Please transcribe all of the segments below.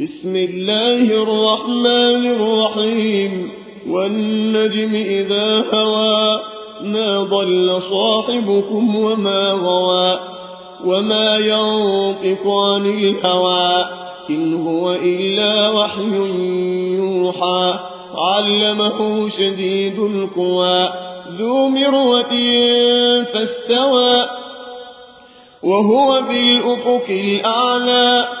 بسم الله الرحمن الرحيم والنجم إذا هوى ما ضل صاحبكم وما غوى وما ينطق عن الهوى إن هو إلا وحي يوحى علمه شديد القوى ذو مروة فاستوى وهو بالأفق الأعلى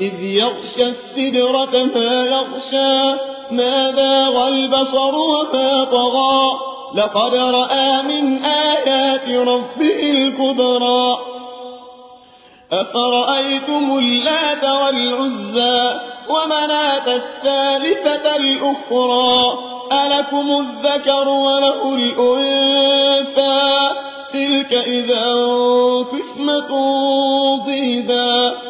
إذ يغشى السدرة ما يغشى ما ذاغ البصر وما طغى. لقد رأى من آيات ربه الكبرى. أفرأيتم اللات والعزى ومناة الثالثة الأخرى؟ ألكم الذكر وله الأنثى. تلك إذا قسمة ضيدا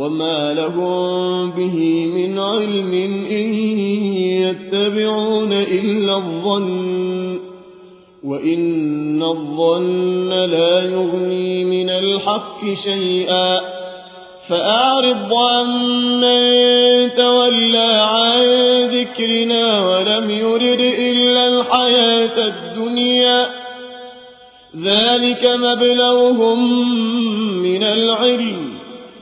وما لهم به من علم إن يتبعون إلا الظن وإن الظن لا يغني من الحق شيئا فأعرض عمن تولى عن ذكرنا ولم يرد إلا الحياة الدنيا ذلك مبلغهم من العلم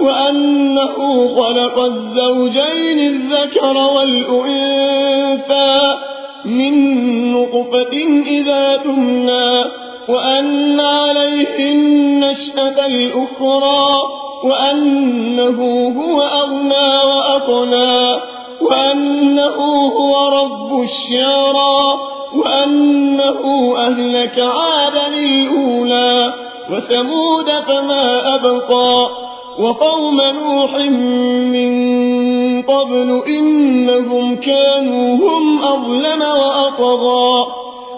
وأنه خلق الزوجين الذكر والأنثى من نطفة إذا تمنى وأن عليه النشأة الأخرى وأنه هو أغنى وأقنى وأنه هو رب الشعرى وأنه أهلك عادا الأولى وثمود فما أبقى. وقوم نوح من قبل إنهم كانوا هم أظلم وأطغى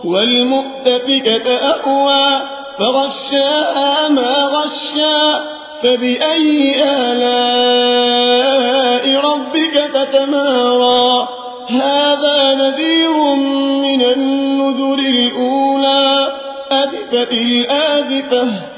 والمؤتفكة أهوى فغشاها ما غشا فبأي آلاء ربك تتمارى هذا نذير من النذر الأولى أذفت الآذفة